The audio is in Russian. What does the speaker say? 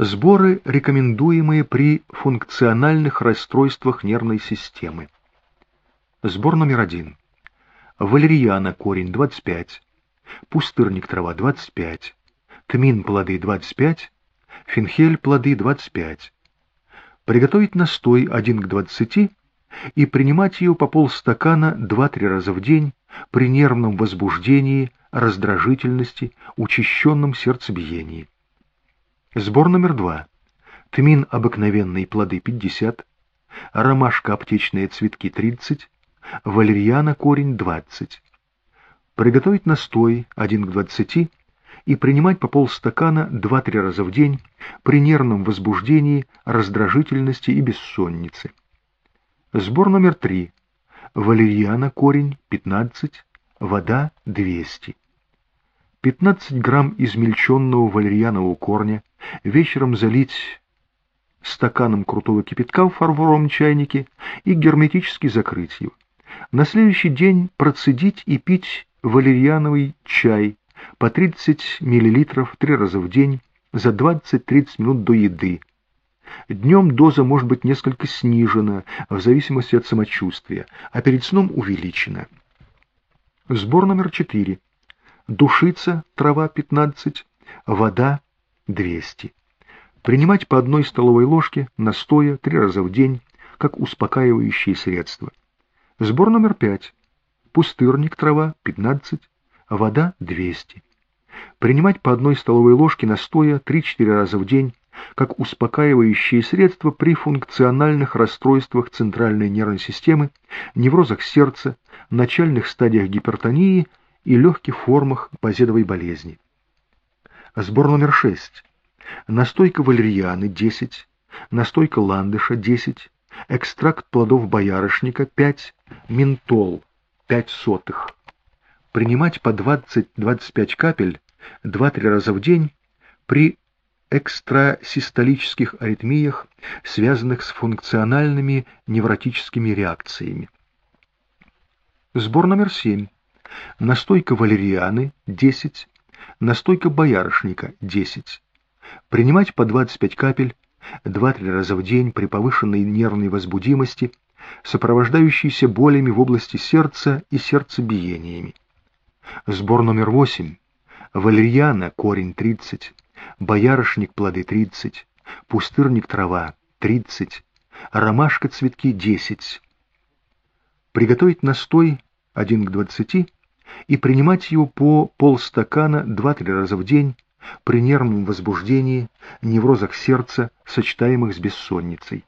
Сборы, рекомендуемые при функциональных расстройствах нервной системы. Сбор номер один. Валерьяна корень 25, пустырник трава 25, тмин плоды 25, фенхель плоды 25. Приготовить настой 1 к 20 и принимать ее по полстакана 2-3 раза в день при нервном возбуждении, раздражительности, учащенном сердцебиении. Сбор номер два. Тмин обыкновенные плоды 50, ромашка аптечные цветки 30, валерьяна корень 20. Приготовить настой 1 к 20 и принимать по полстакана 2-3 раза в день при нервном возбуждении, раздражительности и бессоннице. Сбор номер 3. Валерьяна корень 15, вода 200. 15 грамм измельченного валерьянового корня вечером залить стаканом крутого кипятка в фарфоровом чайнике и герметически закрыть его. На следующий день процедить и пить валерьяновый чай по 30 мл три раза в день за 20-30 минут до еды. Днем доза может быть несколько снижена в зависимости от самочувствия, а перед сном увеличена. Сбор номер 4. Душица, трава 15, вода 200. Принимать по одной столовой ложке настоя три раза в день, как успокаивающие средства. Сбор номер 5. Пустырник, трава 15, вода 200. Принимать по одной столовой ложке настоя 3-4 раза в день, как успокаивающие средства при функциональных расстройствах центральной нервной системы, неврозах сердца, начальных стадиях гипертонии и легких формах базедовой болезни. Сбор номер 6. Настойка валерьяны 10, настойка ландыша 10, экстракт плодов боярышника 5, ментол 5 сотых. Принимать по 20-25 капель 2-3 раза в день при экстрасистолических аритмиях, связанных с функциональными невротическими реакциями. Сбор номер 7. Настойка валерианы 10, настойка боярышника 10. Принимать по 25 капель 2-3 раза в день при повышенной нервной возбудимости, сопровождающейся болями в области сердца и сердцебиениями. Сбор номер 8. Валерьяна корень 30, боярышник плоды 30, пустырник трава 30, ромашка цветки 10. Приготовить настой 1 к 20 и принимать его по полстакана 2-3 раза в день при нервном возбуждении, неврозах сердца, сочетаемых с бессонницей.